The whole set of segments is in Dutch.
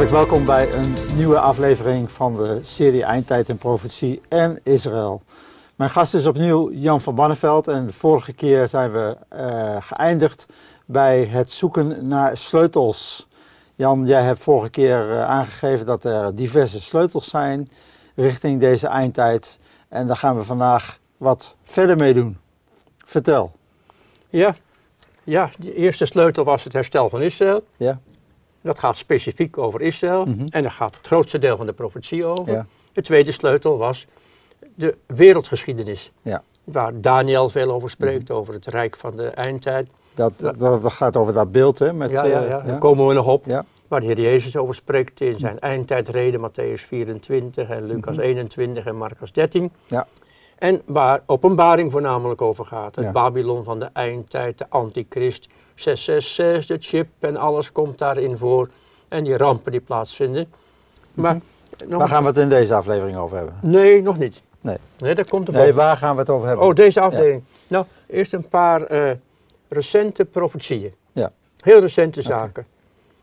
Hartelijk welkom bij een nieuwe aflevering van de serie Eindtijd en Profetie en Israël. Mijn gast is opnieuw Jan van Banneveld en de vorige keer zijn we uh, geëindigd bij het zoeken naar sleutels. Jan, jij hebt vorige keer uh, aangegeven dat er diverse sleutels zijn richting deze eindtijd. En daar gaan we vandaag wat verder mee doen. Vertel. Ja, ja de eerste sleutel was het herstel van Israël. Ja. Dat gaat specifiek over Israël. Mhm. En daar gaat het grootste deel van de profetie over. Ja. De tweede sleutel was de wereldgeschiedenis. Ja. Waar Daniel veel over spreekt, over het rijk van de eindtijd. Dat, dat, dat gaat over dat beeld, hè? Met, ja, ja, eh, ja, daar komen we nog op. Waar de Heer Jezus over spreekt in zijn eindtijdreden, Matthäus 24 en Lucas 21 en Marcus 13. Mhm. Ja. En waar openbaring voornamelijk over gaat. Het. Babylon van de eindtijd, de antichrist, 666, de chip en alles komt daarin voor. En die rampen die plaatsvinden. Maar nog Waar gaan we het in deze aflevering over hebben? Nee, nog niet. Nee. Nee, daar komt de Nee, waar gaan we het over hebben? Oh, deze afdeling. Nou, eerst een paar eh, recente profetieën. Ja. Heel recente zaken.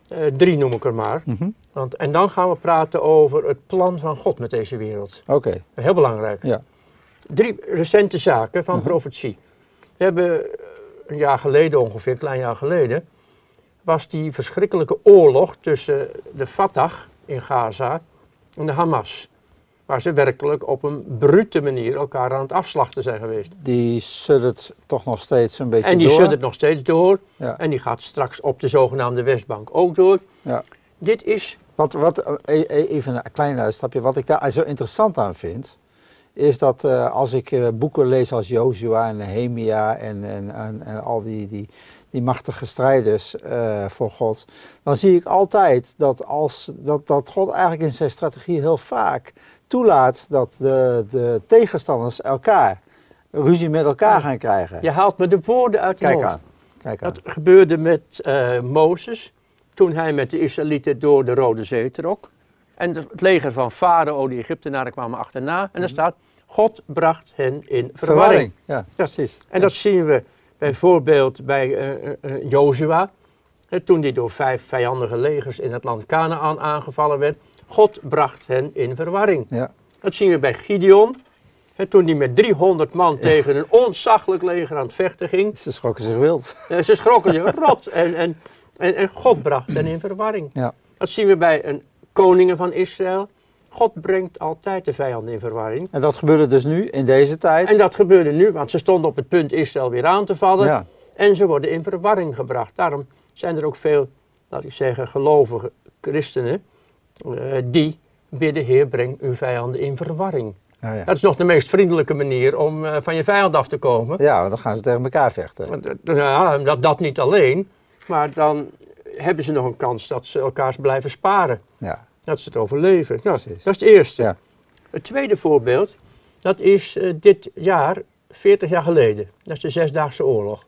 Eh, drie noem ik er maar. Mhm. Want, en dan gaan we praten over het plan van God met deze wereld. Oké, Heel belangrijk. ja. Drie recente zaken van Mhm. profetie. We hebben een jaar geleden ongeveer, een klein jaar geleden, was die verschrikkelijke oorlog tussen de Fatah in Gaza en de Hamas. Waar ze werkelijk op een brute manier elkaar aan het afslachten zijn geweest. Die suddert toch nog steeds een beetje En die door. suddert nog steeds door. Ja. En die gaat straks op de zogenaamde Westbank ook door. Ja. Dit is, Wat, wat, e- e- even een klein uitstapje. Wat ik daar zo interessant aan vind, is dat eh, als ik eh, boeken lees als Joshua en Nehemia en, en, en, en al die, die, die machtige strijders eh, voor God, dan zie ik altijd dat, als, dat, dat God eigenlijk in zijn strategie heel vaak toelaat dat de, de tegenstanders elkaar, ruzie met elkaar gaan krijgen. je haalt me de woorden uit de Kijk mond. aan. Kijk aan. Dat gebeurde met Mozes toen hij met de Israëlieten door de Rode Zee trok. En het leger van Farao, de Egyptenaren kwamen achterna. En er staat, God bracht hen in verwarring. Verwarring. Ja, precies. En dat zien we bijvoorbeeld bij eh, eh, eh, Jozua. hè, toen hij door vijf vijandige legers in het land Canaan aangevallen werd. God bracht hen in verwarring. Ja. Dat zien we bij Gideon. hè, toen hij met 300 man tegen een ontzaglijk leger aan het vechten ging. Ze schrokken zich wild. Eh, ze schrokken je rot en, en, en, en God bracht hen in verwarring. Ja. Dat zien we bij een koningen van Israël. God brengt altijd de vijanden in verwarring. En dat gebeurde dus nu, in deze tijd. En dat gebeurde nu, want ze stonden op het punt Israël weer aan te vallen. ja. En ze worden in verwarring gebracht. Daarom zijn er ook veel, laat ik zeggen, gelovige christenen eh, die bidden, Heer, breng uw vijanden in verwarring. Ja, ja. Dat is nog de meest vriendelijke manier om eh, van je vijand af te komen. ja, want dan gaan ze tegen elkaar vechten. Eh, Ja, dat, dat niet alleen, maar dan hebben ze nog een kans dat ze elkaars blijven sparen. Ja. Dat ze het overleven. Nou, Precies. dat is het eerste. Ja. Het tweede voorbeeld, dat is eh, dit jaar, 40 jaar geleden. Dat is de Zesdaagse Oorlog.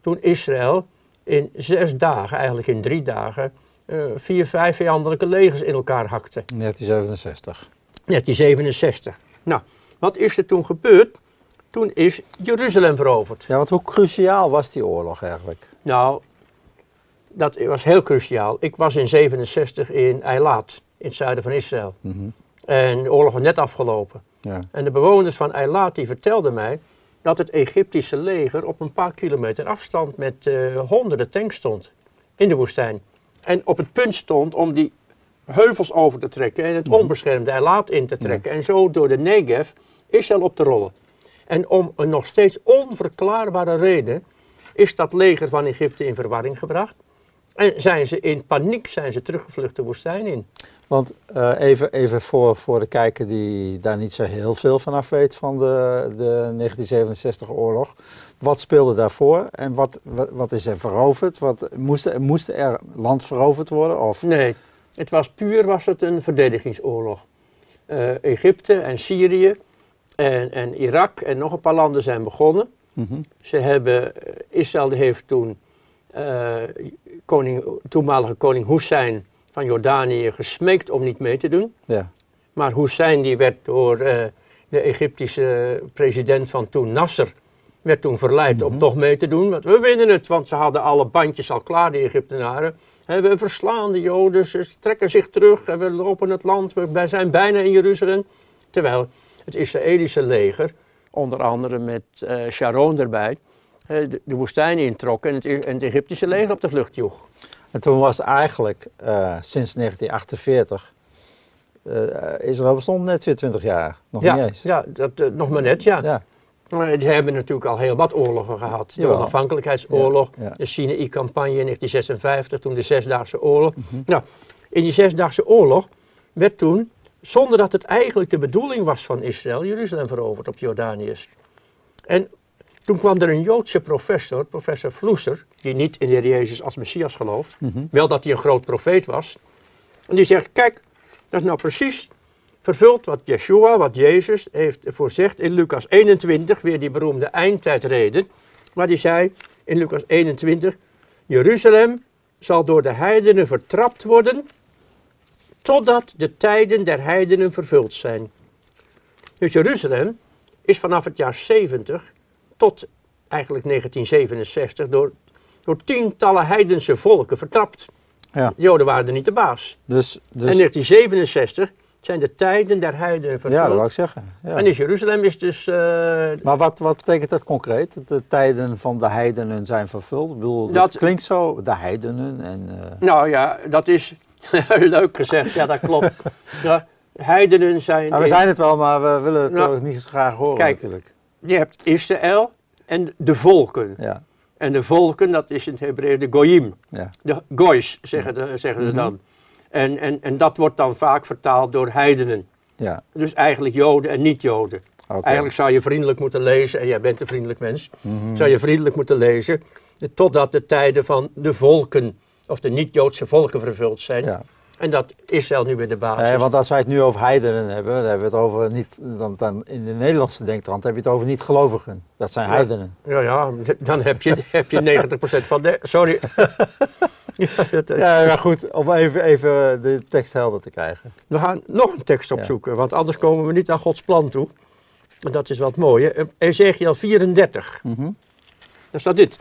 Toen Israël in zes dagen, eigenlijk in drie dagen, eh, vier, vijf vijandelijke legers in elkaar hakte. 1967. 1967. Nou, wat is er toen gebeurd? Toen is Jeruzalem veroverd. Ja, want hoe cruciaal was die oorlog eigenlijk? Nou, dat was heel cruciaal. Ik was in 67 in Eilat, in het zuiden van Israël. Mhm. En de oorlog was net afgelopen. Ja. En de bewoners van Eilat die vertelden mij dat het Egyptische leger op een paar kilometer afstand met eh, honderden tanks stond in de woestijn. En op het punt stond om die heuvels over te trekken en het onbeschermde Eilat in te trekken. En zo door de Negev Israël op te rollen. En om een nog steeds onverklaarbare reden is dat leger van Egypte in verwarring gebracht. En zijn ze in paniek zijn ze teruggevlucht de woestijn in. Want eh, even, even voor, voor de kijker die daar niet zo heel veel van af weet van de, de 1967-oorlog. Wat speelde daarvoor en wat, wat, wat is er veroverd? Wat, moest, er, moest er land veroverd worden? Of? Nee, het was puur was het een verdedigingsoorlog. Eh, Egypte en Syrië en, en Irak en nog een paar landen zijn begonnen. Mhm. Ze hebben, eh, Israël heeft toen koning, toenmalige koning Hussein van Jordanië gesmeekt om niet mee te doen. Ja. Maar Hussein die werd door eh, de Egyptische president van toen, Nasser, werd toen verleid om Mhm. toch mee te doen. Want we winnen het, want ze hadden alle bandjes al klaar, de Egyptenaren. En we verslaan de Joden, ze trekken zich terug en we lopen het land, we zijn bijna in Jeruzalem. Terwijl het Israëlische leger, onder andere met eh, Sharon erbij, eh, de, de woestijn introk en het, en het Egyptische leger op de vlucht joeg. En toen was eigenlijk eh, sinds 1948, eh, Israël bestond net weer 20 jaar, nog ja, niet eens. ja dat, eh, nog maar net, ja. Ja, Maar Ze hebben natuurlijk al heel wat oorlogen gehad. De Jawel. onafhankelijkheidsoorlog, Ja, de Sinaï-campagne in 1956, toen de Zesdaagse Oorlog. Nou, in die Zesdaagse Oorlog werd toen, zonder dat het eigenlijk de bedoeling was van Israël, Jeruzalem veroverd op Jordaniërs. En toen kwam er een Joodse professor, professor Vloeser, die niet in de Heer Jezus als Messias gelooft, Mhm. wel dat hij een groot profeet was. En die zegt, kijk, dat is nou precies vervuld wat Yeshua, wat Jezus heeft voorzegd in Lucas 21, weer die beroemde eindtijdreden, waar hij zei in Lucas 21, Jeruzalem zal door de heidenen vertrapt worden, totdat de tijden der heidenen vervuld zijn. Dus Jeruzalem is vanaf het jaar 70 tot eigenlijk 1967 door, door tientallen heidense volken vertrapt. Ja. De Joden waren er niet de baas. Dus, dus in 1967 zijn de tijden der heidenen ja, vervuld. dat wou ik zeggen. Ja. En is Jeruzalem is dus... eh, Maar wat, wat betekent dat concreet? De tijden van de heidenen zijn vervuld? Ik bedoel, dat, Dat- klinkt zo, de heidenen en... eh, nou ja, dat is leuk gezegd. Ja, dat klopt. ja, heidenen zijn... maar we zijn het wel, maar we willen het Nou, toch niet graag horen kijk. natuurlijk. Je hebt Israël en de volken. Ja, En de volken, dat is in het Hebreeuws de goyim. ja, De goys zeggen, de- zeggen ze Mhm. dan. En, en, en dat wordt dan vaak vertaald door heidenen. ja. Dus eigenlijk joden en niet-joden. oké. Eigenlijk zou je vriendelijk moeten lezen, en jij bent een vriendelijk mens, Mhm. zou je vriendelijk moeten lezen, totdat de tijden van de volken, of de niet-Joodse volken vervuld zijn. Ja. En dat Israël nu weer de basis. Nee, want als wij het nu over heidenen hebben, dan hebben we het over niet, dan, dan in de Nederlandse denktrand heb je het over niet-gelovigen. Dat zijn Ja. heidenen. Ja, ja, dan heb je, heb je 90% van de... Sorry. ja, dat is- Ja, maar goed, om even, even de tekst helder te krijgen. We gaan nog een tekst opzoeken, want anders komen we niet aan Gods plan toe. En dat is wat mooie. Eh, Ezekiel 34. Mhm. Daar staat dit.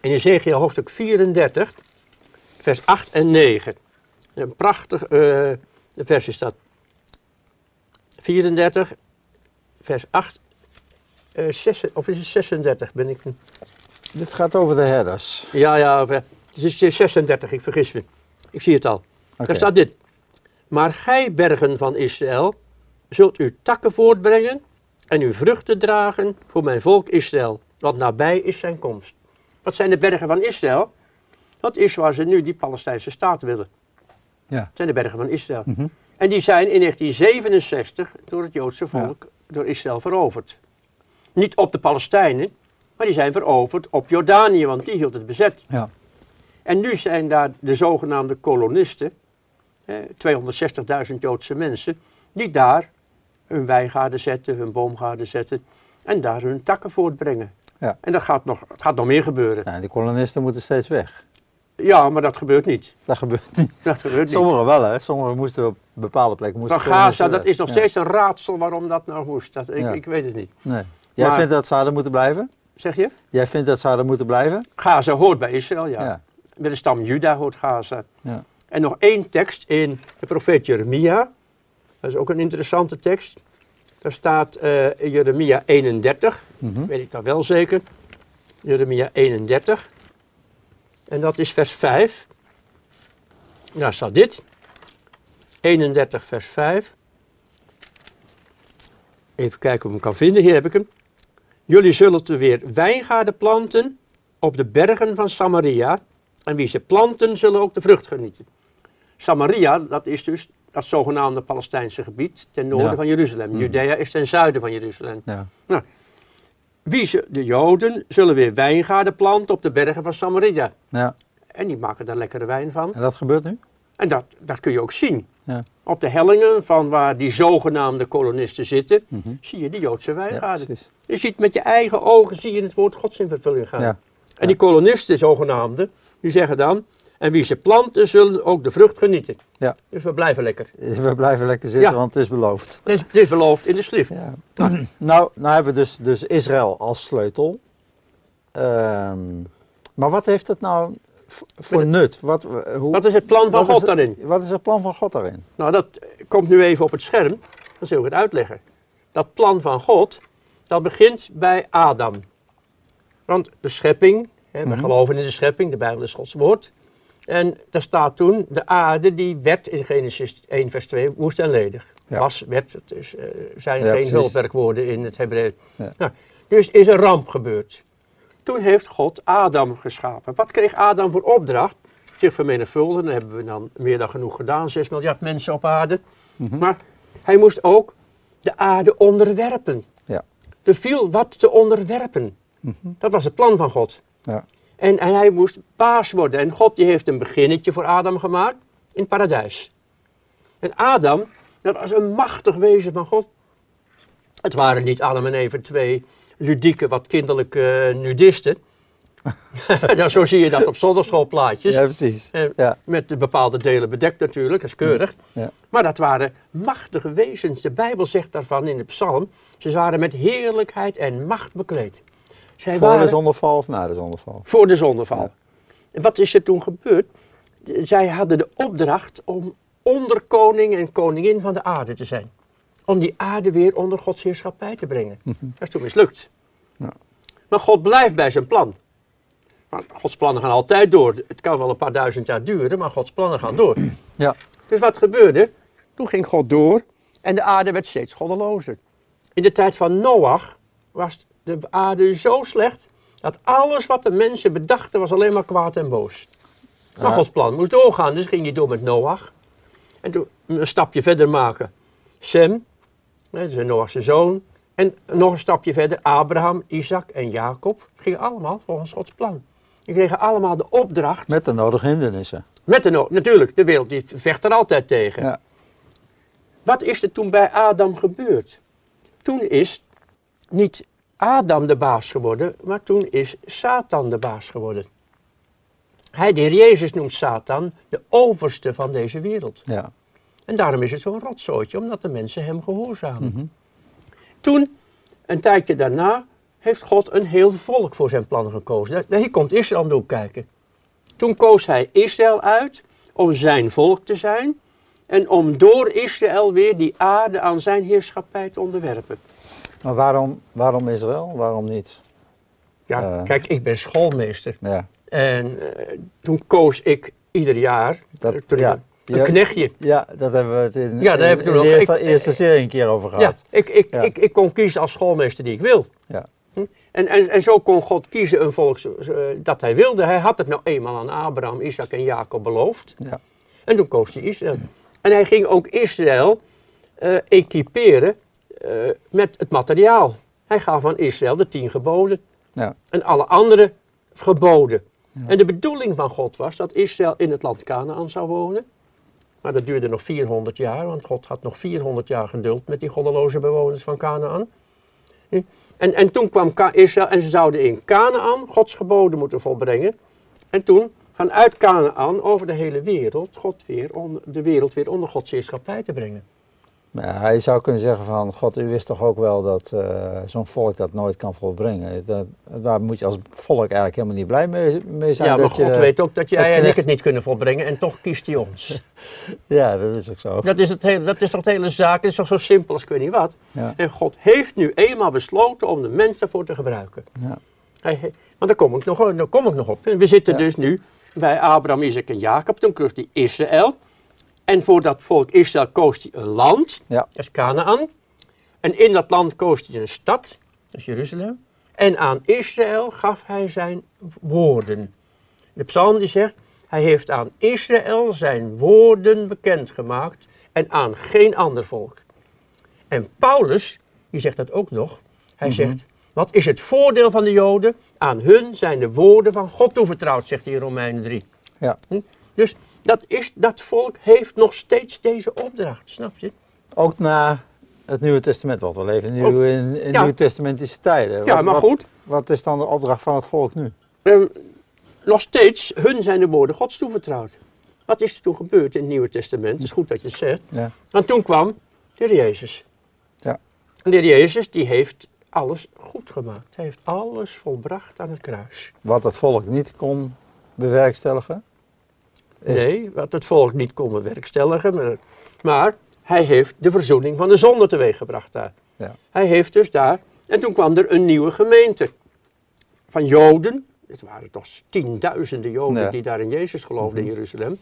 In Ezekiel hoofdstuk 34, vers 8 en 9. Een prachtig eh, vers is dat. 34, vers 8, eh, zes- of is het 36? Ben ik... Dit gaat over de herders. Ja, ja, het is 36, ik vergis me. Ik zie het al. Oké. Daar staat dit. Maar gij, bergen van Israël, zult uw takken voortbrengen en uw vruchten dragen voor mijn volk Israël, want nabij is zijn komst. Wat zijn de bergen van Israël? Dat is waar ze nu die Palestijnse staat willen. Ja. Dat zijn de bergen van Israël. Mhm. En die zijn in 1967 door het Joodse volk, door Israël veroverd. Niet op de Palestijnen, maar die zijn veroverd op Jordanië, want die hield het bezet. Ja. En nu zijn daar de zogenaamde kolonisten, eh, 260.000 Joodse mensen, die daar hun wijngaarden zetten, hun boomgaarden zetten en daar hun takken voortbrengen. Ja. En dat gaat nog, het gaat nog meer gebeuren. Nou, die kolonisten moeten steeds weg. Ja, maar dat gebeurt niet. Dat gebeurt niet. Dat gebeurt niet. Sommigen wel, hè. Sommigen moesten op bepaalde plekken. Moesten Van Gaza, dat is nog Ja. steeds een raadsel waarom dat nou moest. Dat, ik, Ja. ik weet het niet. Nee. Jij Maar- vindt dat ze hadden moeten blijven? Zeg je? Jij vindt dat ze hadden moeten blijven? Gaza hoort bij Israël, ja. Ja. Bij de stam Juda hoort Gaza. Ja. En nog één tekst in de profeet Jeremia. Dat is ook een interessante tekst. Daar staat eh, Jeremia 31, Mhm. weet ik dat wel zeker. Jeremia 31. En dat is vers 5. Daar staat dit. 31 vers 5. Even kijken of ik hem kan vinden. Hier heb ik hem. Jullie zullen te weer wijngaarden planten op de bergen van Samaria. En wie ze planten, zullen ook de vrucht genieten. Samaria, dat is dus dat zogenaamde Palestijnse gebied ten noorden Ja. van Jeruzalem. Mhm. Judea is ten zuiden van Jeruzalem. Ja. Wie ze, de Joden zullen weer wijngaarden planten op de bergen van Samaria. ja. En die maken daar lekkere wijn van. En dat gebeurt nu? En dat, dat kun je ook zien. Ja. Op de hellingen van waar die zogenaamde kolonisten zitten, Mhm. zie je die Joodse Ja, wijngaarden. precies. je ziet met je eigen ogen zie je het woord gods in vervulling gaan. Ja. En die kolonisten, zogenaamde, die zeggen dan, En wie ze planten, zullen ook de vrucht genieten. Ja. Dus we blijven lekker. We blijven lekker zitten, Ja. want het is beloofd. Het is, het is beloofd in de schrift. Ja. nou, nou hebben we dus, dus Israël als sleutel. Ehm, maar wat heeft het nou voor nut? Wat, hoe, Wat is het plan van God het- daarin? Wat is het plan van God daarin? Nou, dat komt nu even op het scherm. Dan zul ik het uitleggen. Dat plan van God, dat begint bij Adam. Want de schepping, hè, we Mhm. geloven in de schepping, de Bijbel is Gods woord. En daar staat toen, de aarde die werd in Genesis 1 vers 2 woest en ledig. Ja. Was, werd, eh, zijn Ja, geen hulpwerkwoorden in het Hebreeuws. Ja. Nou, dus is een ramp gebeurd. Toen heeft God Adam geschapen. Wat kreeg Adam voor opdracht? Zich vermenigvuldigen, dat hebben we dan meer dan genoeg gedaan, 6 miljard mensen op aarde. Mhm. Maar hij moest ook de aarde onderwerpen. Ja. Er viel wat te onderwerpen. Mhm. Dat was het plan van God. Ja. En, en hij moest baas worden. En God die heeft een beginnetje voor Adam gemaakt in het paradijs. En Adam, dat was een machtig wezen van God. Het waren niet Adam en Eva twee ludieke, wat kinderlijke eh, nudisten. nou, zo zie je dat op zondagschoolplaatjes. Ja, precies. Eh, Ja. Met de bepaalde delen bedekt natuurlijk, dat is keurig. Ja. Maar dat waren machtige wezens. De Bijbel zegt daarvan in de psalm, ze waren met heerlijkheid en macht bekleed. Zij Voor waren de zondeval of na de zondeval? voor de zondeval. Ja. En wat is er toen gebeurd? Zij hadden de opdracht om onderkoning en koningin van de aarde te zijn. Om die aarde weer onder Gods heerschappij te brengen. Dat is toen mislukt. Ja. Maar God blijft bij zijn plan. Maar Gods plannen gaan altijd door. Het kan wel een paar duizend jaar duren, maar Gods plannen gaan door. Ja. Dus wat gebeurde? Toen ging God door en de aarde werd steeds goddelozer. In de tijd van Noach was de aarde zo slecht dat alles wat de mensen bedachten was alleen maar kwaad en boos. Maar. Gods plan moest doorgaan, dus ging hij door met Noach. En toen een stapje verder maken. Sem, dat is Noach's zoon. En nog een stapje verder Abraham, Isaac en Jacob. Gingen allemaal volgens Gods plan. Die kregen allemaal de opdracht Met de nodige hindernissen. met de no natuurlijk, de wereld die vecht er altijd tegen. Ja. Wat is er toen bij Adam gebeurd? Toen is niet Adam de baas geworden, maar toen is Satan de baas geworden. Hij, heer Jezus, noemt Satan de overste van deze wereld. Ja. En daarom is het zo'n rotzooitje, omdat de mensen hem gehoorzamen. Mhm. Toen, een tijdje daarna, heeft God een heel volk voor zijn plan gekozen. Hier komt Israël hoek kijken. Toen koos hij Israël uit om zijn volk te zijn en om door Israël weer die aarde aan zijn heerschappij te onderwerpen. Maar waarom, waarom Israël? Waarom niet? Ja, Eh. kijk, ik ben schoolmeester Ja. en eh, toen koos ik ieder jaar Dat- ja. een Ja. knechtje. Ja, dat hebben we het in, Ja, daar in- hebben we toen de eerste, ik- eerste serie een keer over Ja, gehad. ik, ik, Ja. Ik, ik kon kiezen als schoolmeester die ik wil. Ja. Hm? En, en, en zo kon God kiezen een volk dat hij wilde. Hij had het nou eenmaal aan Abraham, Isaac en Jacob beloofd. Ja. En toen koos hij Israël. En hij ging ook Israël eh, equiperen eh, met het materiaal. Hij gaf aan Israël de tien geboden Ja. en alle andere geboden. Ja. En de bedoeling van God was dat Israël in het land Canaan zou wonen. Maar dat duurde nog 400 jaar, want God had nog 400 jaar geduld met die goddeloze bewoners van Canaan. En, en toen kwam Israël en ze zouden in Canaan Gods geboden moeten volbrengen. En toen vanuit Canaan over de hele wereld God weer onder, de wereld weer onder Gods heerschappij te brengen. Maar hij zou kunnen zeggen van, God, u wist toch ook wel dat eh, zo'n volk dat nooit kan volbrengen. Dat, daar moet je als volk eigenlijk helemaal niet blij mee, mee zijn. ja, maar dat je, God weet ook dat jij dat en ik het niet kunnen volbrengen en toch kiest hij ons. Ja, dat is ook zo. Dat is, het hele, dat is toch de hele zaak, dat is toch zo simpel als ik weet niet wat. Ja. En God heeft nu eenmaal besloten om de mens daarvoor te gebruiken. Ja. Hij, maar daar kom, ik nog, daar kom ik nog op. We zitten Ja. dus nu bij Abraham, Isaac en Jacob. Toen koos hij Israël. En voor dat volk Israël koos hij een land. Ja. Dat is Canaan. En in dat land koos hij een stad. Dat is Jeruzalem. En aan Israël gaf hij zijn woorden. De psalm die zegt, hij heeft aan Israël zijn woorden bekendgemaakt en aan geen ander volk. En Paulus, die zegt dat ook nog. Hij Mhm. zegt, wat is het voordeel van de Joden? Aan hun zijn de woorden van God toevertrouwd, zegt hij in Romeinen 3. Ja. Hm? Dus dat, is, dat volk heeft nog steeds deze opdracht, snap je? Ook na het Nieuwe Testament, want we leven nu Ook- in, in ja. Nieuw Testamentische tijden. Ja, Wat- maar wat- goed. Wat is dan de opdracht van het volk nu? Ehm, nog steeds, hun zijn de woorden Gods toevertrouwd. Wat is er toen gebeurd in het Nieuwe Testament? Het is goed dat je het zegt. Ja. Want toen kwam de Heer Jezus. Ja. En de Heer Jezus die heeft alles goed gemaakt. Hij heeft alles volbracht aan het kruis. Wat het volk niet kon bewerkstelligen. Nee, wat het volk niet kon bewerkstelligen. Maar, maar hij heeft de verzoening van de zonde teweeggebracht daar. Ja. Hij heeft dus daar. En toen kwam er een nieuwe gemeente. Van Joden. Het waren toch tienduizenden Joden Ja. die daar in Jezus geloofden Mhm. in Jeruzalem.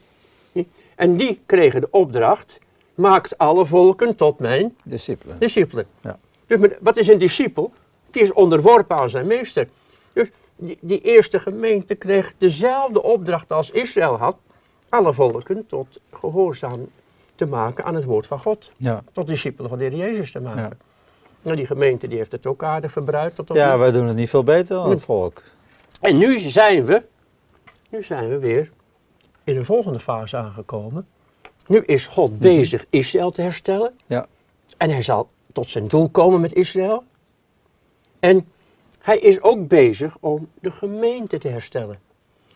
En die kregen de opdracht. Maakt alle volken tot mijn Discipelen. discipelen. Ja. Dus wat is een discipel? Die is onderworpen aan zijn meester. Dus die, die eerste gemeente kreeg dezelfde opdracht als Israël had. Alle volken tot gehoorzaam te maken aan het woord van God. Ja. Tot discipelen van de Heer Jezus te maken. Ja. Nou, die gemeente die heeft het ook aardig verbruikt. Tot ja, wij doen het niet veel beter dan het volk. En nu zijn we, nu zijn we weer in de volgende fase aangekomen. Nu is God bezig Israël te herstellen. Ja. En hij zal tot zijn doel komen met Israël. En hij is ook bezig om de gemeente te herstellen.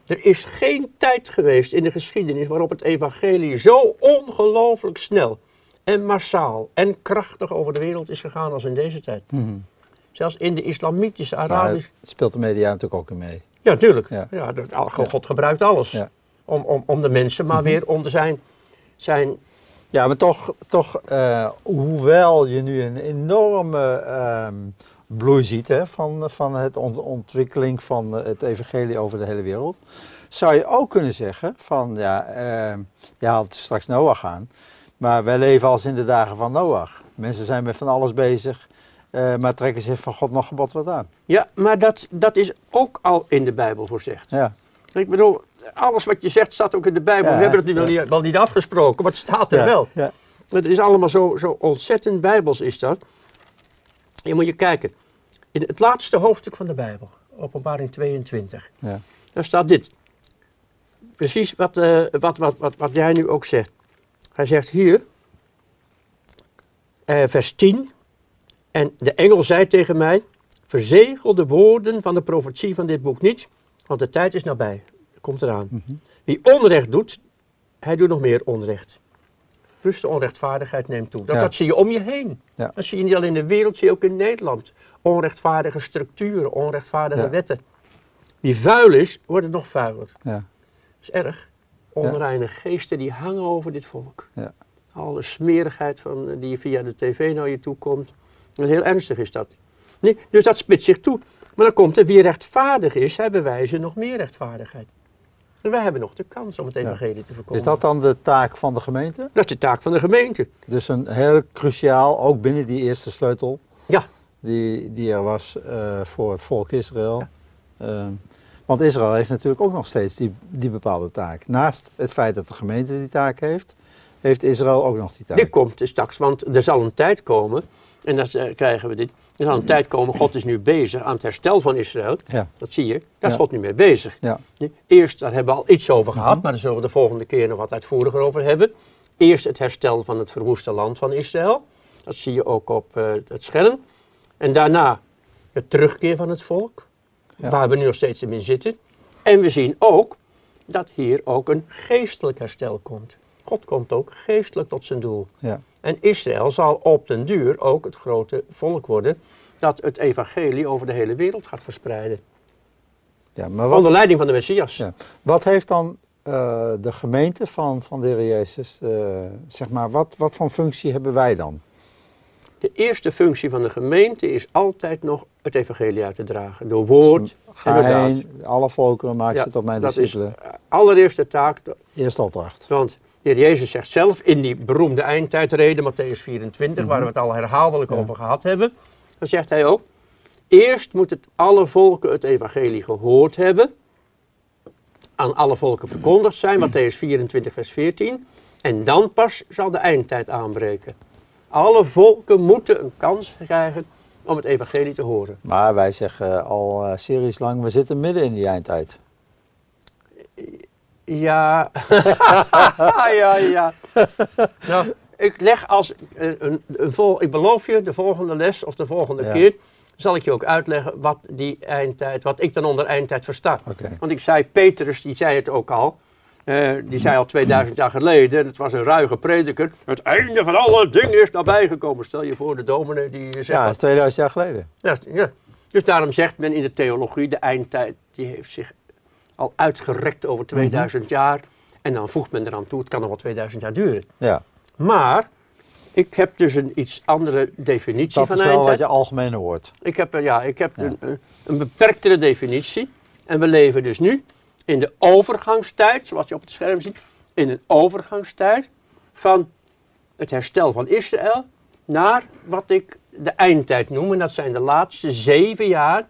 Er is geen tijd geweest in de geschiedenis waarop het evangelie zo ongelooflijk snel en massaal en krachtig over de wereld is gegaan als in deze tijd. Mhm. Zelfs in de islamitische, Arabische... speelt de media natuurlijk ook in mee. Ja, natuurlijk. Ja. Ja. dat- al- God gebruikt alles. Ja. Om, om, om de mensen maar weer onder zijn, zijn Ja, maar toch, toch eh, hoewel je nu een enorme ehm, bloei ziet hè, van, van het ont- ontwikkeling van het evangelie over de hele wereld, zou je ook kunnen zeggen van, ja, ehm je haalt straks Noach aan, maar wij leven als in de dagen van Noach. Mensen zijn met van alles bezig, eh, maar trekken zich van God nog gebod wat aan. Ja, maar dat, dat is ook al in de Bijbel voorzegd. Ja, Ik bedoel, alles wat je zegt staat ook in de Bijbel. Ja, We hebben het nu wel, ja. niet, wel niet afgesproken, maar het staat er ja, wel. Ja, Het is allemaal zo, zo ontzettend Bijbels is dat. Je moet je kijken. In het laatste hoofdstuk van de Bijbel, openbaring 22, ja. daar staat dit. Precies wat, eh, wat, wat, wat, wat jij nu ook zegt. Hij zegt hier, eh, vers 10. En de engel zei tegen mij, verzegel de woorden van de profetie van dit boek niet, want de tijd is nabij. Komt eraan. Mhm. Wie onrecht doet, hij doet nog meer onrecht. Dus de onrechtvaardigheid neemt toe. Dat, Ja. dat zie je om je heen. Ja. Dat zie je niet alleen in de wereld, zie je ook in Nederland. Onrechtvaardige structuren, onrechtvaardige Ja. wetten. Wie vuil is, wordt het nog vuiler. ja. Dat is erg. Onreine geesten die hangen over dit volk. Ja. Alle smerigheid van, eh, die via de tv naar je toe komt. En heel ernstig is dat. Nee, dus dat spitst zich toe. Maar dan komt er wie rechtvaardig is, zij bewijzen nog meer rechtvaardigheid. En wij hebben nog de kans om het evangelie te voorkomen. Is dat dan de taak van de gemeente? Dat is de taak van de gemeente. Dus een heel cruciaal, ook binnen die eerste sleutel, Ja. Die, die er was eh, voor het volk Israël. Ehm, want Israël heeft natuurlijk ook nog steeds die, die bepaalde taak. Naast het feit dat de gemeente die taak heeft, heeft Israël ook nog die taak. Dit komt er straks, want er zal een tijd komen, en dan eh, krijgen we dit. Er zal een tijd komen, God is nu bezig aan het herstel van Israël. Ja, Dat zie je, daar is. God nu mee bezig. ja, Eerst, daar hebben we al iets over gehad, maar daar zullen we de volgende keer nog wat uitvoeriger over hebben. Eerst het herstel van het verwoeste land van Israël. Dat zie je ook op eh, het scherm. En daarna de terugkeer van het volk, Ja. waar we nu nog steeds in zitten. En we zien ook dat hier ook een geestelijk herstel komt. God komt ook geestelijk tot zijn doel. ja. En Israël zal op den duur ook het grote volk worden dat het evangelie over de hele wereld gaat verspreiden. ja maar Onder wat, leiding van de Messias. Ja. wat heeft dan eh, de gemeente van, van de Heer Jezus, eh, zeg maar, wat, wat voor functie hebben wij dan? De eerste functie van de gemeente is altijd nog het evangelie uit te dragen. Door woord Ga en door daad. alle volkeren maak Ja, ze tot mijn Dat is discipelen. allereerste taak. Eerste opdracht. Want de Heer Jezus zegt zelf in die beroemde eindtijdreden, Matthäus 24, waar we het al herhaaldelijk Ja. over gehad hebben. Dan zegt hij ook, eerst moet het alle volken het evangelie gehoord hebben. Aan alle volken verkondigd zijn, Matthäus 24 vers 14. En dan pas zal de eindtijd aanbreken. Alle volken moeten een kans krijgen om het evangelie te horen. Maar wij zeggen al eh, series lang, we zitten midden in die eindtijd. Ja, ja, ja. nou, ik leg als een, een, een vol, ik beloof je de volgende les of de volgende Ja. keer zal ik je ook uitleggen wat die eindtijd, wat ik dan onder eindtijd versta. Want ik zei, Petrus, die zei het ook al. Eh, die zei al 2000 jaar geleden, en het was een ruige prediker. Het einde van alle dingen is nabijgekomen. Stel je voor, de dominee die zegt Ja, dat dat. is 2000 jaar geleden. Ja, ja. Dus daarom zegt men in de theologie, de eindtijd, die heeft zich al uitgerekt over 2000 jaar. En dan voegt men eraan toe, het kan nog wel 2000 jaar duren. Ja, Maar, ik heb dus een iets andere definitie dat van is wel wat eindtijd. je algemeen hoort. Ik heb, eh, ja, ik heb een, een beperktere definitie. En we leven dus nu in de overgangstijd, zoals je op het scherm ziet, in een overgangstijd van het herstel van Israël naar wat ik de eindtijd noem. En dat zijn de laatste zeven jaar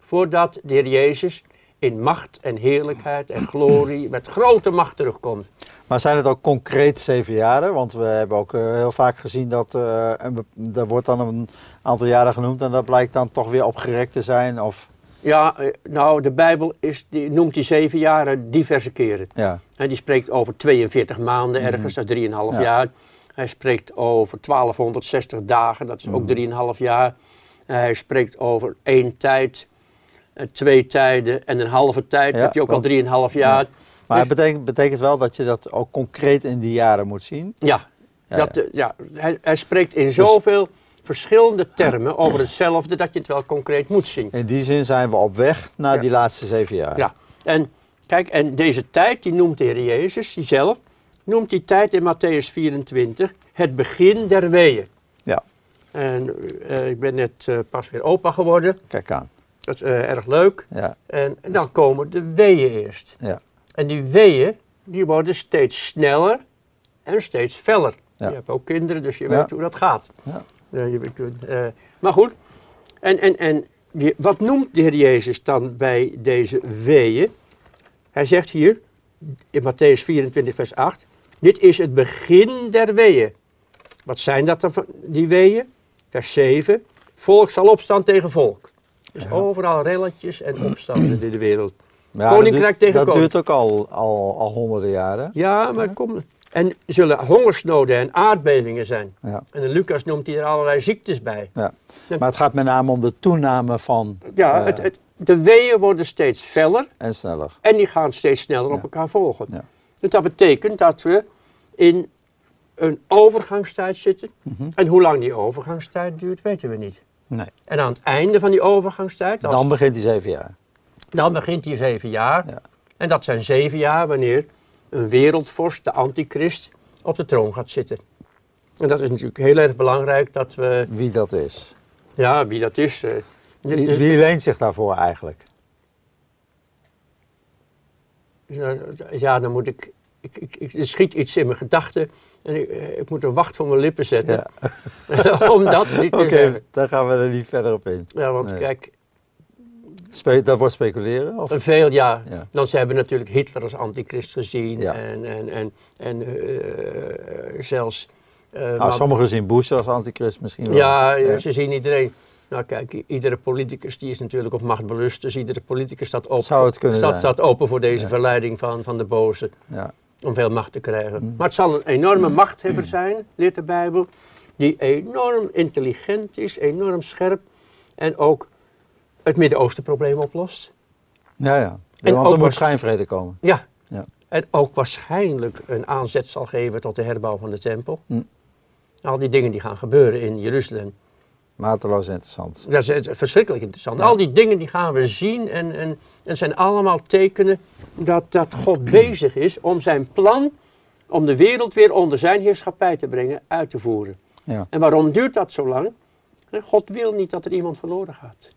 voordat de Heer Jezus in macht en heerlijkheid en glorie met grote macht terugkomt. Maar zijn het ook concreet zeven jaren? Want we hebben ook eh, heel vaak gezien dat be- er wordt dan een aantal jaren genoemd en dat blijkt dan toch weer opgerekt te zijn. Of, Ja, eh, nou, de Bijbel is, die noemt die zeven jaren diverse keren. ja, En die spreekt over 42 maanden ergens, dat is 3,5 Ja. jaar. Hij spreekt over 1260 dagen, dat is ook 3,5 jaar. En hij spreekt over één tijd, eh, twee tijden en een halve tijd. Ja, heb je ook al klopt. 3,5 jaar. maar Dus- het betekent, betekent wel dat je dat ook concreet in die jaren moet zien. Ja, Ja, dat, ja. eh, hij, hij spreekt in zoveel verschillende termen over hetzelfde dat je het wel concreet moet zien. In die zin zijn we op weg naar Ja. die laatste zeven jaar. Ja, en kijk, en deze tijd, die noemt de Heer Jezus, die zelf, noemt die tijd in Matthäus 24 het begin der weeën. Ja. En eh, ik ben net eh, pas weer opa geworden, Kijk aan. dat is eh, erg leuk. Ja, En dan komen de weeën eerst. ja, En die weeën, die worden steeds sneller en steeds feller. Ja. Je hebt ook kinderen, dus je Ja. weet hoe dat gaat. Ja. Eh, maar goed, en, en, en wat noemt de Heer Jezus dan bij deze weeën? Hij zegt hier, in Matthäus 24 vers 8, dit is het begin der weeën. Wat zijn dat dan, die weeën? Vers 7, volk zal opstaan tegen volk. Dus Ja. overal relletjes en opstanden in de wereld. Ja, Koninkrijk dat, duurt- tegen dat duurt ook al, al, al honderden jaren. Ja, maar kom. En zullen hongersnoden en aardbevingen zijn. Ja. En in Lucas noemt hij er allerlei ziektes bij. Ja. Maar het gaat met name om de toename van Ja, eh, het, het, de weeën worden steeds feller en sneller. en die gaan steeds sneller op elkaar volgen. Ja. Dus dat betekent dat we in een overgangstijd zitten. Mhm. En hoe lang die overgangstijd duurt, weten we niet. Nee. En aan het einde van die overgangstijd, als, Dan begint die zeven jaar. dan begint die zeven jaar. Ja. En dat zijn zeven jaar wanneer een wereldvorst, de antichrist, op de troon gaat zitten. En dat is natuurlijk heel erg belangrijk dat we, Wie dat is. ja, wie dat is. eh, Wie, wie leent zich daarvoor eigenlijk? ja, dan moet ik, ik, ik, ik- er schiet iets in mijn gedachten en ik, eh, ik moet een wacht voor mijn lippen zetten Ja. om dat niet te Oké, zeggen. daar gaan we er niet verder op in. Ja, want Nee. kijk, Spe wordt speculeren? Of? veel ja, Ja. dan ze hebben natuurlijk Hitler als antichrist gezien Ja. en, en, en, en eh, zelfs... eh, wat- sommigen zien Bush als antichrist misschien wel. Ja, Ja. ze zien iedereen. Nou kijk, iedere politicus die is natuurlijk op macht belust. Dus iedere politicus staat open, Zou het kunnen staat, staat open voor deze verleiding van, van de boze. Ja. Om veel macht te krijgen. Mm. Maar het zal een enorme machthebber zijn, leert de Bijbel. Die enorm intelligent is, enorm scherp. En ook het Midden-Oosten probleem oplost. Ja, ja. En Want er moet schijnvrede komen. Ja. Ja. En ook waarschijnlijk een aanzet zal geven tot de herbouw van de tempel. Mm. Al die dingen die gaan gebeuren in Jeruzalem. Mateloos interessant. Dat is verschrikkelijk interessant. Ja. Al die dingen die gaan we zien en, en het zijn allemaal tekenen dat, dat God bezig is om zijn plan, om de wereld weer onder zijn heerschappij te brengen, uit te voeren. Ja. En waarom duurt dat zo lang? God wil niet dat er iemand verloren gaat.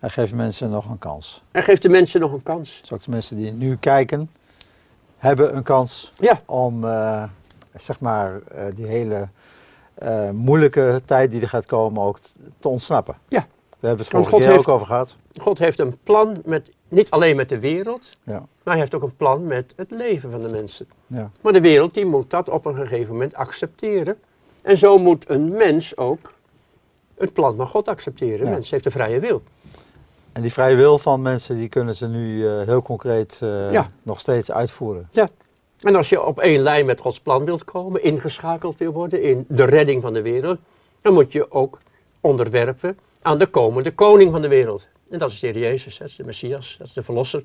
Hij geeft mensen nog een kans. En geeft de mensen nog een kans. Dus ook de mensen die nu kijken, hebben een kans Ja, om eh, zeg maar eh, die hele eh, moeilijke tijd die er gaat komen ook te ontsnappen. Ja. We hebben het vorige keer heeft- ook over gehad. God heeft een plan met, niet alleen met de wereld, Ja. maar hij heeft ook een plan met het leven van de mensen. Ja. Maar de wereld die moet dat op een gegeven moment accepteren. En zo moet een mens ook het plan van God accepteren. Een mens heeft een vrije wil. En die vrije wil van mensen, die kunnen ze nu eh, heel concreet eh, Ja. nog steeds uitvoeren. En als je op één lijn met Gods plan wilt komen, ingeschakeld wil worden in de redding van de wereld, dan moet je ook onderwerpen aan de komende koning van de wereld. En dat is de Heer Jezus, dat is de Messias, dat is de Verlosser.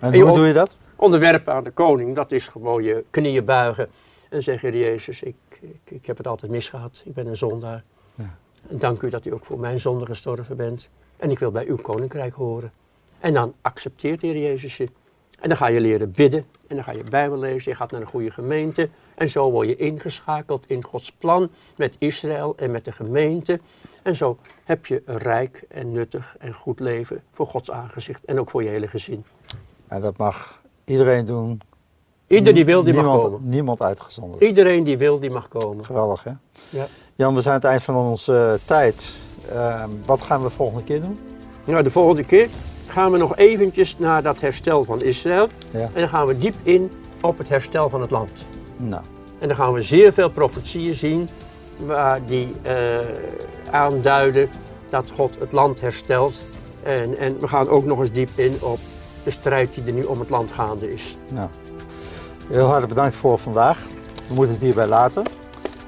En hoe doe je dat? Onderwerpen aan de koning, dat is gewoon je knieën buigen en zeggen, Heer Jezus, ik, ik, ik heb het altijd misgehad, ik ben een zondaar. Ja. En dank u dat u ook voor mijn zonde gestorven bent. En ik wil bij uw koninkrijk horen. En dan accepteert de Heer Jezus je. En dan ga je leren bidden. En dan ga je Bijbel lezen. Je gaat naar een goede gemeente. En zo word je ingeschakeld in Gods plan met Israël en met de gemeente. En zo heb je een rijk en nuttig en goed leven voor Gods aangezicht. En ook voor je hele gezin. En dat mag iedereen doen. Ieder die wil, die mag komen. Niemand uitgezonderd. Iedereen die wil, die mag komen. Geweldig, hè? Ja. Jan, we zijn aan het eind van onze eh, tijd. Ehm, wat gaan we de volgende keer doen? Nou, de volgende keer gaan we nog eventjes naar dat herstel van Israël. Ja. En dan gaan we diep in op het herstel van het land. Nou, En dan gaan we zeer veel profetieën zien waar die eh, aanduiden dat God het land herstelt. En, en we gaan ook nog eens diep in op de strijd die er nu om het land gaande is. nou. Heel hartelijk bedankt voor vandaag. We moeten het hierbij laten.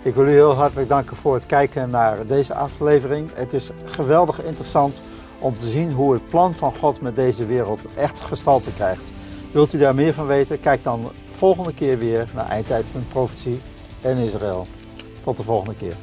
Ik wil u heel hartelijk danken voor het kijken naar deze aflevering. Het is geweldig interessant om te zien hoe het plan van God met deze wereld echt gestalte krijgt. Wilt u daar meer van weten? Kijk dan volgende keer weer naar Eindtijd van Profetie en Israël. Tot de volgende keer.